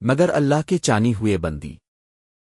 مگر اللہ کے چانی ہوئے بندی۔